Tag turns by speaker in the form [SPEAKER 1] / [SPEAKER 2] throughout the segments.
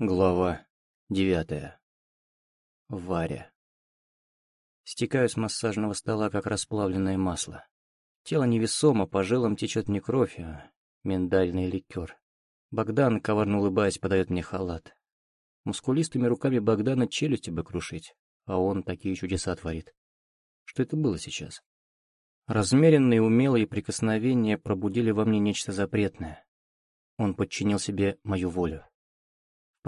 [SPEAKER 1] Глава девятая. Варя. Стекаю с массажного стола, как расплавленное масло. Тело невесомо, по жилам течет не кровь, а миндальный ликер. Богдан, коварно улыбаясь, подает мне халат. Мускулистыми руками Богдана челюсти бы крушить, а он такие чудеса творит. Что это было сейчас? Размеренные умелые прикосновения пробудили во мне нечто запретное. Он подчинил себе мою волю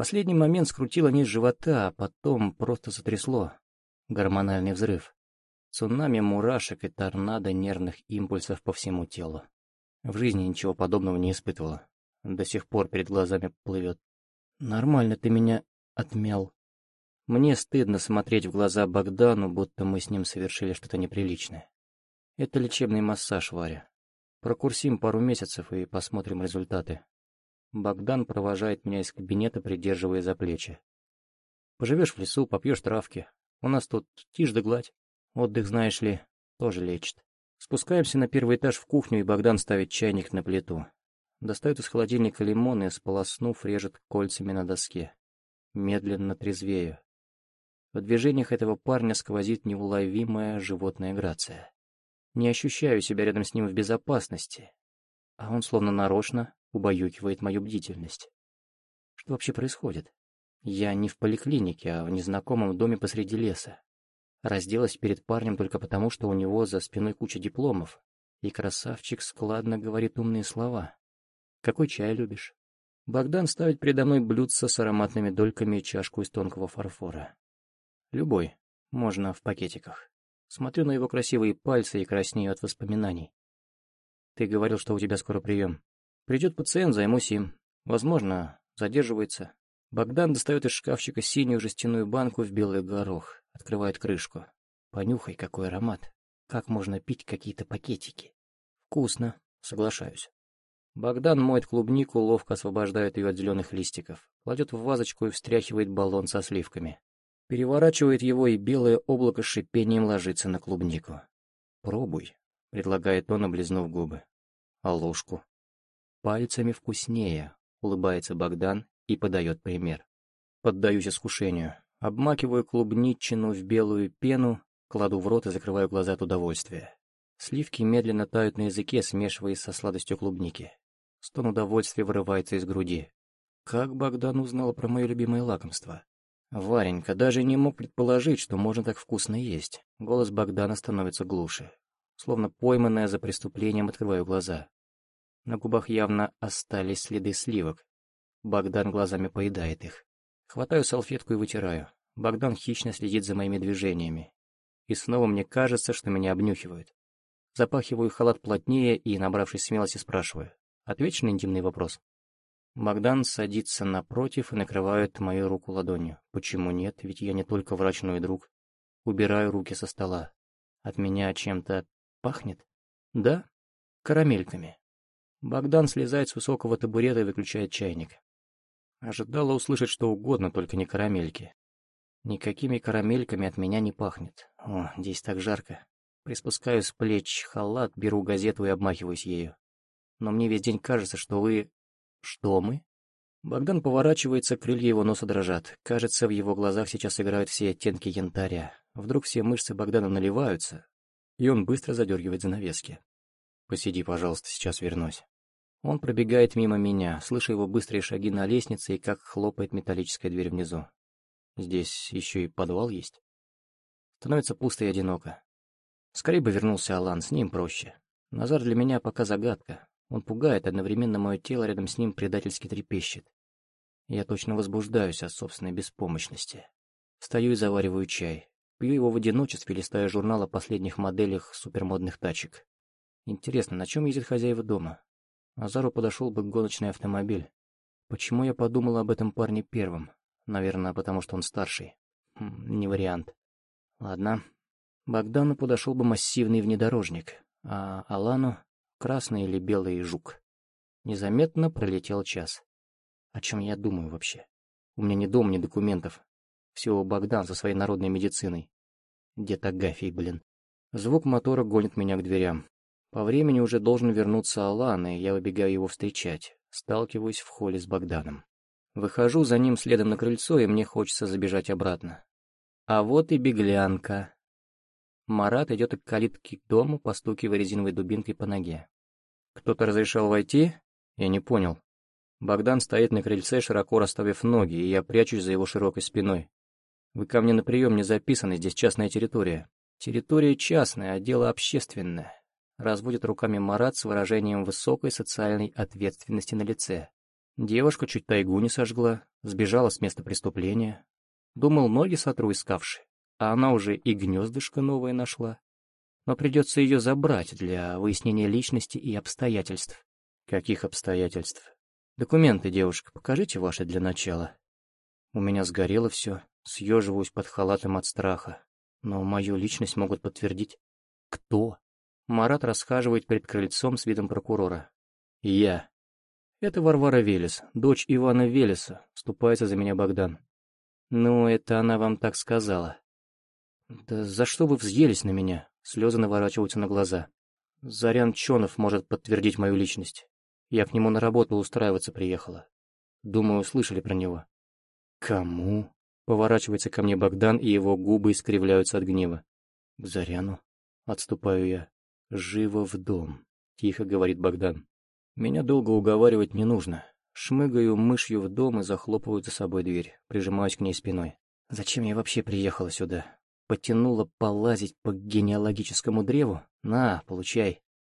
[SPEAKER 1] последний момент скрутило низ живота, а потом просто затрясло. Гормональный взрыв. Цунами мурашек и торнадо нервных импульсов по всему телу. В жизни ничего подобного не испытывала. До сих пор перед глазами плывет. «Нормально ты меня отмял». Мне стыдно смотреть в глаза Богдану, будто мы с ним совершили что-то неприличное. Это лечебный массаж, Варя. Прокурсим пару месяцев и посмотрим результаты. Богдан провожает меня из кабинета, придерживая за плечи. Поживешь в лесу, попьешь травки. У нас тут тишь да гладь. Отдых, знаешь ли, тоже лечит. Спускаемся на первый этаж в кухню, и Богдан ставит чайник на плиту. Достает из холодильника лимон и, сполоснув, режет кольцами на доске. Медленно трезвею. В движениях этого парня сквозит неуловимая животная грация. Не ощущаю себя рядом с ним в безопасности, а он словно нарочно убаюкивает мою бдительность. Что вообще происходит? Я не в поликлинике, а в незнакомом доме посреди леса. Разделась перед парнем только потому, что у него за спиной куча дипломов, и красавчик складно говорит умные слова. «Какой чай любишь?» Богдан ставит передо мной блюдце с ароматными дольками и чашку из тонкого фарфора. Любой, можно в пакетиках. Смотрю на его красивые пальцы и краснею от воспоминаний. Ты говорил, что у тебя скоро прием. Придет пациент, займусь им. Возможно, задерживается. Богдан достает из шкафчика синюю жестяную банку в белый горох, открывает крышку. Понюхай, какой аромат. Как можно пить какие-то пакетики? Вкусно, соглашаюсь. Богдан моет клубнику, ловко освобождает ее от зеленых листиков, кладет в вазочку и встряхивает баллон со сливками. Переворачивает его, и белое облако с шипением ложится на клубнику. «Пробуй», — предлагает он, облизнув губы. «А ложку?» Пальцами вкуснее, улыбается Богдан и подает пример. Поддаюсь искушению. Обмакиваю клубничину в белую пену, кладу в рот и закрываю глаза от удовольствия. Сливки медленно тают на языке, смешиваясь со сладостью клубники. Стон удовольствия вырывается из груди. Как Богдан узнал про мое любимое лакомство? Варенька даже не мог предположить, что можно так вкусно есть. Голос Богдана становится глуше. Словно пойманная за преступлением, открываю глаза. На губах явно остались следы сливок. Богдан глазами поедает их. Хватаю салфетку и вытираю. Богдан хищно следит за моими движениями. И снова мне кажется, что меня обнюхивают. Запахиваю халат плотнее и, набравшись смелости, спрашиваю. Ответишь на интимный вопрос? Богдан садится напротив и накрывает мою руку ладонью. Почему нет? Ведь я не только врач, но и друг. Убираю руки со стола. От меня чем-то пахнет? Да, карамельками. Богдан слезает с высокого табурета и выключает чайник. Ожидала услышать что угодно, только не карамельки. Никакими карамельками от меня не пахнет. О, здесь так жарко. Приспускаю с плеч халат, беру газету и обмахиваюсь ею. Но мне весь день кажется, что вы... Что мы? Богдан поворачивается, крылья его носа дрожат. Кажется, в его глазах сейчас играют все оттенки янтаря. Вдруг все мышцы Богдана наливаются, и он быстро задергивает занавески. «Посиди, пожалуйста, сейчас вернусь». Он пробегает мимо меня, слышу его быстрые шаги на лестнице и как хлопает металлическая дверь внизу. Здесь еще и подвал есть. Становится пусто и одиноко. Скорее бы вернулся Алан, с ним проще. Назар для меня пока загадка. Он пугает, одновременно мое тело рядом с ним предательски трепещет. Я точно возбуждаюсь от собственной беспомощности. Стою и завариваю чай. Пью его в одиночестве, листая журнал о последних моделях супермодных тачек. Интересно, на чем ездит хозяева дома? Азару подошел бы гоночный автомобиль. Почему я подумал об этом парне первым? Наверное, потому что он старший. Хм, не вариант. Ладно. Богдану подошел бы массивный внедорожник, а Алану — красный или белый жук. Незаметно пролетел час. О чем я думаю вообще? У меня ни дома, ни документов. Всего Богдан со своей народной медициной. Дед Агафий, блин. Звук мотора гонит меня к дверям. По времени уже должен вернуться Алан, и я выбегаю его встречать. Сталкиваюсь в холле с Богданом. Выхожу за ним следом на крыльцо, и мне хочется забежать обратно. А вот и беглянка. Марат идет к калитке к дому, постукивая резиновой дубинкой по ноге. Кто-то разрешал войти? Я не понял. Богдан стоит на крыльце, широко расставив ноги, и я прячусь за его широкой спиной. Вы ко мне на прием не записаны, здесь частная территория. Территория частная, а дело общественное. Разводит руками Марат с выражением высокой социальной ответственности на лице. Девушка чуть тайгу не сожгла, сбежала с места преступления. Думал, ноги сотру искавши, а она уже и гнездышко новое нашла. Но придется ее забрать для выяснения личности и обстоятельств. Каких обстоятельств? Документы, девушка, покажите ваши для начала. У меня сгорело все, съеживаюсь под халатом от страха. Но мою личность могут подтвердить. Кто? Марат расхаживает перед крыльцом с видом прокурора. Я. Это Варвара Велес, дочь Ивана Велеса, вступается за меня Богдан. Ну, это она вам так сказала. Да за что вы взъелись на меня? Слезы наворачиваются на глаза. Зарян Чонов может подтвердить мою личность. Я к нему на работу устраиваться приехала. Думаю, слышали про него. Кому? Поворачивается ко мне Богдан, и его губы искривляются от гнева. К Заряну. Отступаю я. Живо в дом, тихо говорит Богдан. Меня долго уговаривать не нужно. Шмыгаю мышью в дом и захлопываю за собой дверь, прижимаюсь к ней спиной. Зачем я вообще приехала сюда? Потянула полазить по генеалогическому древу? На, получай.